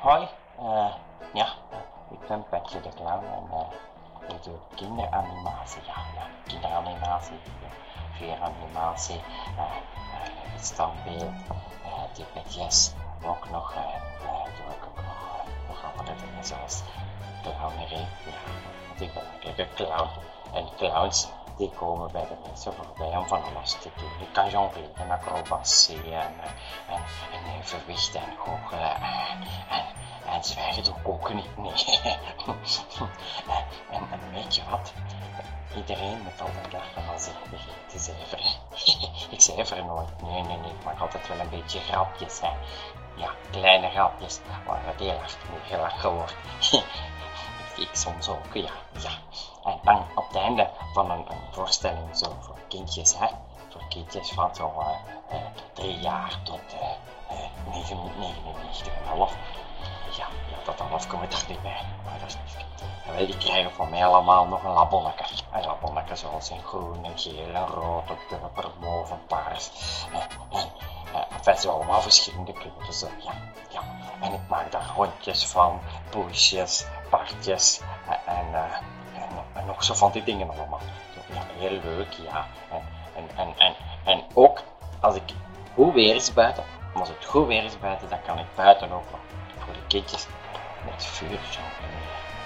Hoi, eh, ja, ik ben Petje de Clown en eh, ik doe kinderanimatie. Ja, ja, kinderanimatie, veeranimatie, eh eh, het standbeeld, die ook nog, doe ik ook nog, nog andere dingen zoals clownerie. Ja, want ik ben eigenlijk een clown. En clowns, die komen bij de mensen voorbij om van alles te doen. Ik kan acrobatie en, en, en evenwicht en goochelen en zwijgen ook niet, nee. en, en, weet je wat? Iedereen moet altijd lachen als ik begin te cijferen. ik cijfer nooit, nee, nee, nee. Ik maak altijd wel een beetje grapjes, hè. Ja, kleine grapjes, waar het heel hard mee gelachen wordt. ik soms ook, ja, ja. En dan op het einde van een, voorstelling zo voor kindjes, hè. Voor kindjes van zo eh, drie jaar tot eh, eh, 99,5. Ik er niet bij. Maar dat is niet. En wel, die krijgen van mij allemaal nog een labonneke. Een labonneke zoals in groen en geel en rood, en purper, paars. En, en, zo allemaal verschillende kleuren. Zo, ja, ja. En ik maak daar rondjes van, poesjes, partjes en, en, eh, en, en nog zo van die dingen allemaal. Ja, heel leuk, ja. En, en, en, en, en ook als ik goed weer is buiten, als het goed weer is buiten, dan kan ik buiten ook voor de kindjes 我直接就交。